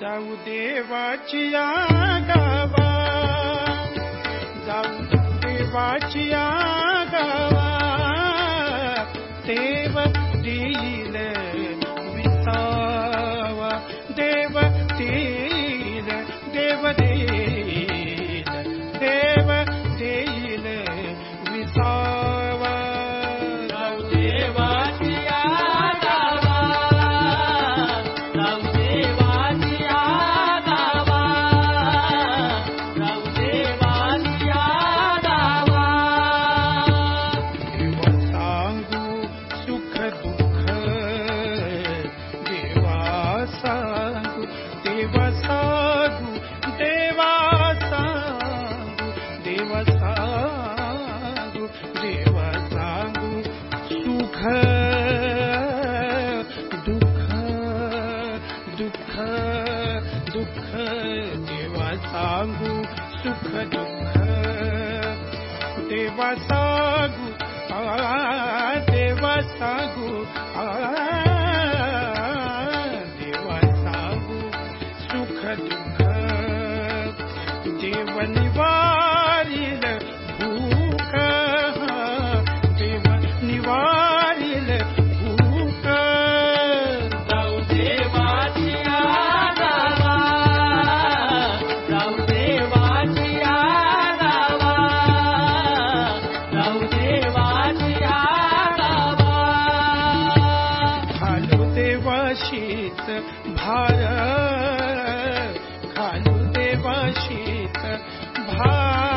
जाऊ देवाचिया गावा जाऊ देवाचिया गावा ते गु सुख दुख दुख दुख देव सख दुख देवा सेवु आवा सुख दुख। शीत भार भुदेवा शीत भार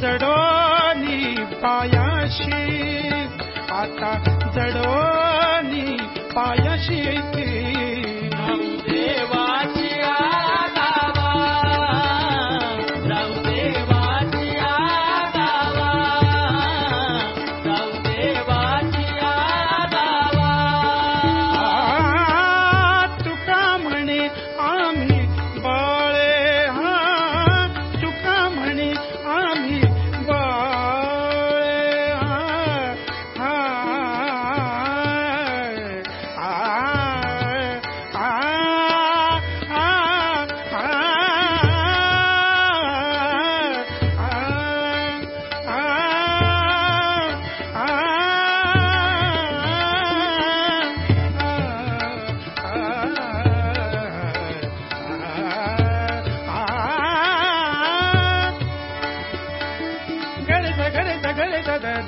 जडोली पाया आ जडो पाया शीति